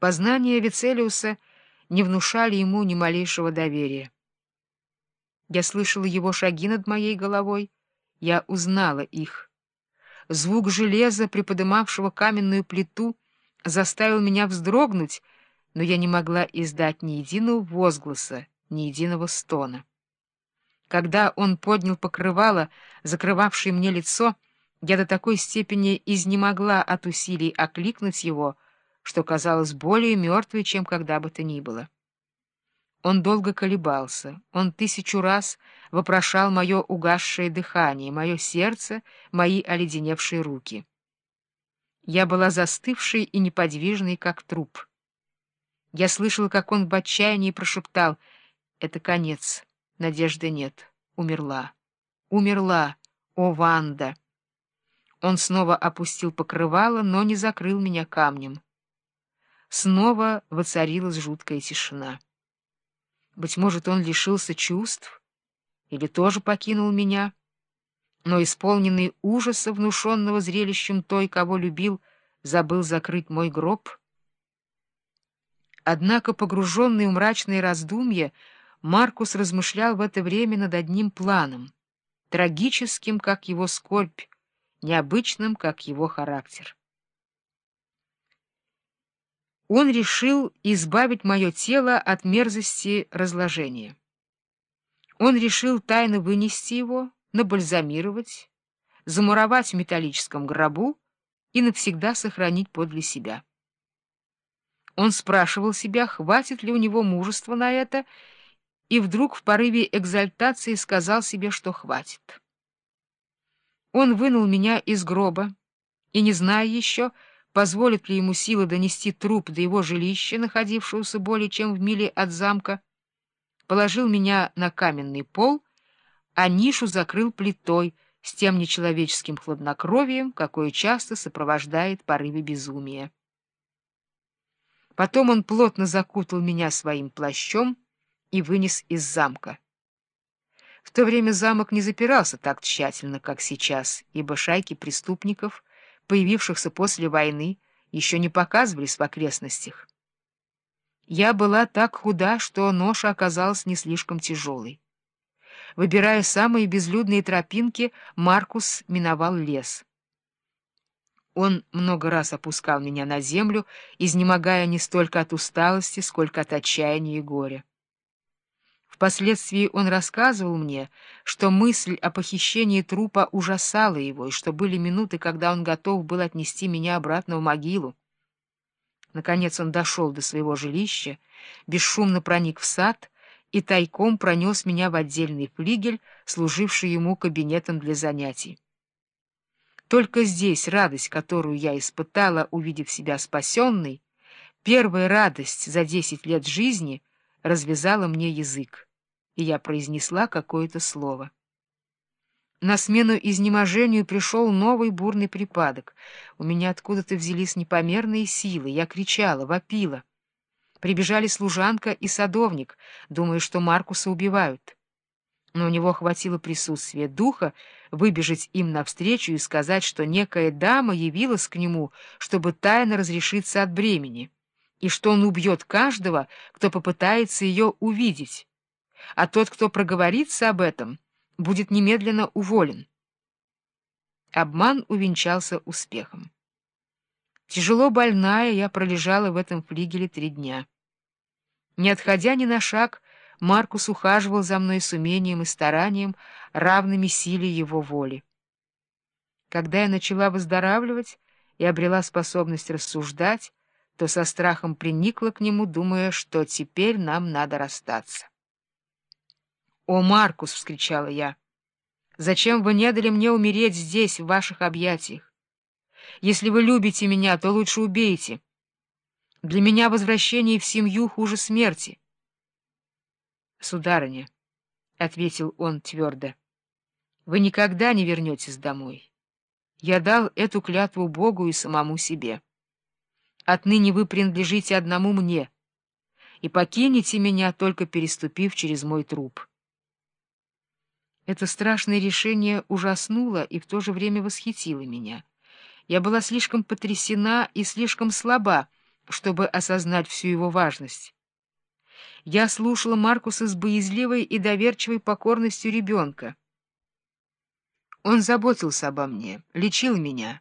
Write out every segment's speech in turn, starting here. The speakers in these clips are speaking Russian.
Познания Вицелиуса не внушали ему ни малейшего доверия. Я слышала его шаги над моей головой, я узнала их. Звук железа, приподымавшего каменную плиту, заставил меня вздрогнуть, но я не могла издать ни единого возгласа, ни единого стона. Когда он поднял покрывало, закрывавшее мне лицо, я до такой степени изнемогла от усилий окликнуть его, что казалось более мертвой, чем когда бы то ни было. Он долго колебался, он тысячу раз вопрошал мое угасшее дыхание, мое сердце, мои оледеневшие руки. Я была застывшей и неподвижной, как труп. Я слышала, как он в отчаянии прошептал «Это конец, надежды нет, умерла, умерла, о Ванда!» Он снова опустил покрывало, но не закрыл меня камнем. Снова воцарилась жуткая тишина. Быть может, он лишился чувств или тоже покинул меня, но, исполненный ужаса, внушенного зрелищем той, кого любил, забыл закрыть мой гроб. Однако, погруженный в мрачные раздумья, Маркус размышлял в это время над одним планом, трагическим, как его скорбь, необычным, как его характер. Он решил избавить мое тело от мерзости разложения. Он решил тайно вынести его, набальзамировать, замуровать в металлическом гробу и навсегда сохранить подле себя. Он спрашивал себя, хватит ли у него мужества на это, и вдруг в порыве экзальтации сказал себе, что хватит. Он вынул меня из гроба, и, не зная еще, позволит ли ему сила донести труп до его жилища, находившегося более чем в миле от замка, положил меня на каменный пол, а нишу закрыл плитой с тем нечеловеческим хладнокровием, какое часто сопровождает порывы безумия. Потом он плотно закутал меня своим плащом и вынес из замка. В то время замок не запирался так тщательно, как сейчас, ибо шайки преступников — появившихся после войны, еще не показывались в окрестностях. Я была так худа, что ноша оказалась не слишком тяжелой. Выбирая самые безлюдные тропинки, Маркус миновал лес. Он много раз опускал меня на землю, изнемогая не столько от усталости, сколько от отчаяния и горя. Впоследствии он рассказывал мне, что мысль о похищении трупа ужасала его, и что были минуты, когда он готов был отнести меня обратно в могилу. Наконец он дошел до своего жилища, бесшумно проник в сад и тайком пронес меня в отдельный флигель, служивший ему кабинетом для занятий. Только здесь радость, которую я испытала, увидев себя спасенной, первая радость за десять лет жизни, развязала мне язык и я произнесла какое-то слово. На смену изнеможению пришел новый бурный припадок. У меня откуда-то взялись непомерные силы. Я кричала, вопила. Прибежали служанка и садовник, думая, что Маркуса убивают. Но у него хватило присутствия духа выбежать им навстречу и сказать, что некая дама явилась к нему, чтобы тайно разрешиться от бремени, и что он убьет каждого, кто попытается ее увидеть а тот, кто проговорится об этом, будет немедленно уволен. Обман увенчался успехом. Тяжело больная, я пролежала в этом флигеле три дня. Не отходя ни на шаг, Маркус ухаживал за мной с умением и старанием, равными силе его воли. Когда я начала выздоравливать и обрела способность рассуждать, то со страхом приникла к нему, думая, что теперь нам надо расстаться. «О, Маркус!» — вскричала я. «Зачем вы не дали мне умереть здесь, в ваших объятиях? Если вы любите меня, то лучше убейте. Для меня возвращение в семью хуже смерти». «Сударыня», — ответил он твердо, — «вы никогда не вернетесь домой. Я дал эту клятву Богу и самому себе. Отныне вы принадлежите одному мне» и покинете меня, только переступив через мой труп. Это страшное решение ужаснуло и в то же время восхитило меня. Я была слишком потрясена и слишком слаба, чтобы осознать всю его важность. Я слушала Маркуса с боязливой и доверчивой покорностью ребенка. Он заботился обо мне, лечил меня,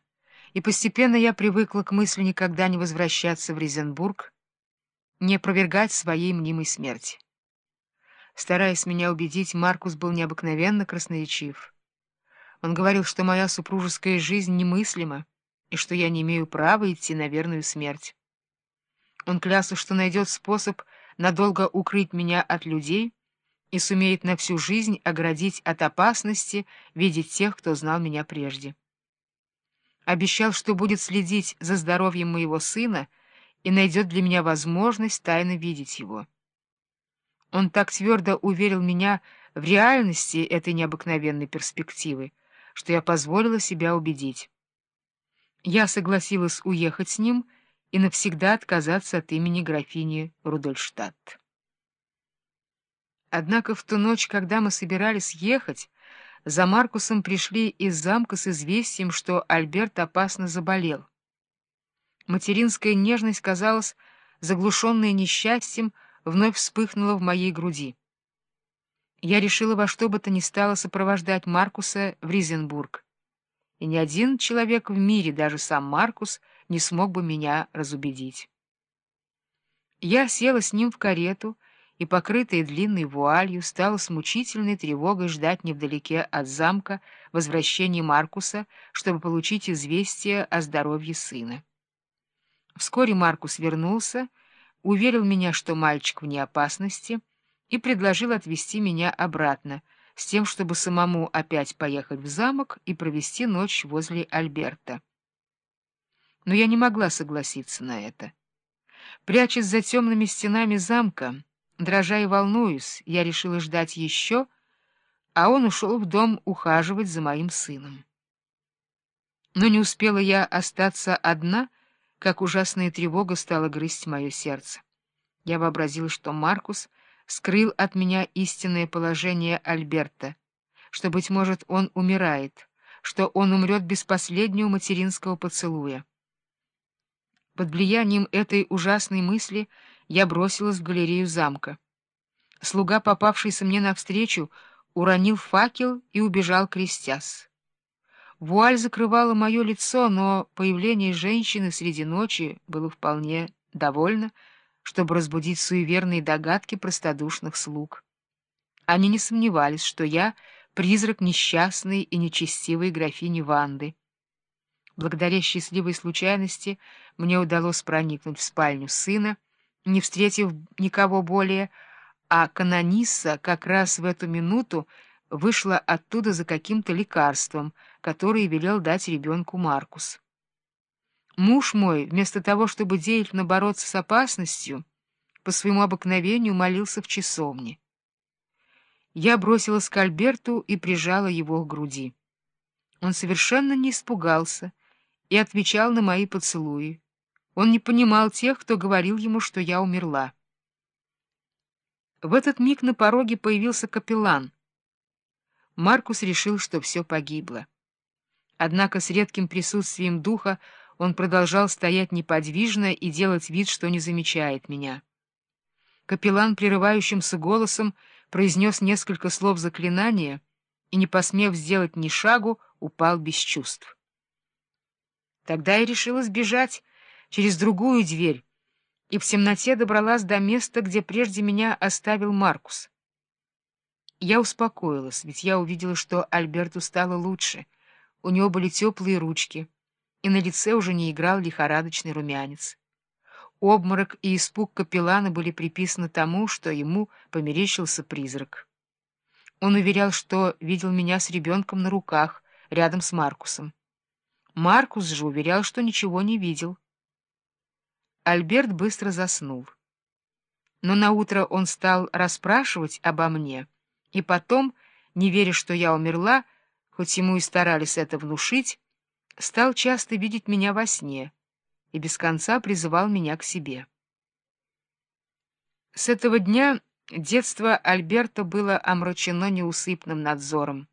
и постепенно я привыкла к мысли никогда не возвращаться в Резенбург, не опровергать своей мнимой смерти. Стараясь меня убедить, Маркус был необыкновенно красноречив. Он говорил, что моя супружеская жизнь немыслима, и что я не имею права идти на верную смерть. Он клялся, что найдет способ надолго укрыть меня от людей и сумеет на всю жизнь оградить от опасности видеть тех, кто знал меня прежде. Обещал, что будет следить за здоровьем моего сына и найдет для меня возможность тайно видеть его. Он так твердо уверил меня в реальности этой необыкновенной перспективы, что я позволила себя убедить. Я согласилась уехать с ним и навсегда отказаться от имени графини Рудольштадт. Однако в ту ночь, когда мы собирались ехать, за Маркусом пришли из замка с известием, что Альберт опасно заболел. Материнская нежность, казалось, заглушенная несчастьем, вновь вспыхнула в моей груди. Я решила во что бы то ни стало сопровождать Маркуса в Ризенбург, и ни один человек в мире, даже сам Маркус, не смог бы меня разубедить. Я села с ним в карету и, покрытая длинной вуалью, стала с мучительной тревогой ждать невдалеке от замка возвращения Маркуса, чтобы получить известие о здоровье сына. Вскоре Маркус вернулся, уверил меня, что мальчик вне опасности, и предложил отвезти меня обратно, с тем, чтобы самому опять поехать в замок и провести ночь возле Альберта. Но я не могла согласиться на это. Прячась за темными стенами замка, дрожа и волнуюсь, я решила ждать еще, а он ушел в дом ухаживать за моим сыном. Но не успела я остаться одна, как ужасная тревога стала грызть мое сердце. Я вообразила, что Маркус скрыл от меня истинное положение Альберта, что, быть может, он умирает, что он умрет без последнего материнского поцелуя. Под влиянием этой ужасной мысли я бросилась в галерею замка. Слуга, попавшийся мне навстречу, уронил факел и убежал крестясь. Вуаль закрывала мое лицо, но появление женщины среди ночи было вполне довольно, чтобы разбудить суеверные догадки простодушных слуг. Они не сомневались, что я — призрак несчастной и нечестивой графини Ванды. Благодаря счастливой случайности мне удалось проникнуть в спальню сына, не встретив никого более, а канонисса как раз в эту минуту вышла оттуда за каким-то лекарством, которое велел дать ребенку Маркус. Муж мой, вместо того, чтобы деятельно бороться с опасностью, по своему обыкновению молился в часовне. Я бросилась к Альберту и прижала его к груди. Он совершенно не испугался и отвечал на мои поцелуи. Он не понимал тех, кто говорил ему, что я умерла. В этот миг на пороге появился капеллан. Маркус решил, что все погибло. Однако с редким присутствием духа он продолжал стоять неподвижно и делать вид, что не замечает меня. Капеллан прерывающимся голосом произнес несколько слов заклинания и, не посмев сделать ни шагу, упал без чувств. Тогда я решила сбежать через другую дверь и в темноте добралась до места, где прежде меня оставил Маркус. Я успокоилась, ведь я увидела, что Альберту стало лучше. У него были теплые ручки — и на лице уже не играл лихорадочный румянец. Обморок и испуг капеллана были приписаны тому, что ему померещился призрак. Он уверял, что видел меня с ребенком на руках, рядом с Маркусом. Маркус же уверял, что ничего не видел. Альберт быстро заснул. Но наутро он стал расспрашивать обо мне, и потом, не веря, что я умерла, хоть ему и старались это внушить, стал часто видеть меня во сне и без конца призывал меня к себе. С этого дня детство Альберта было омрачено неусыпным надзором.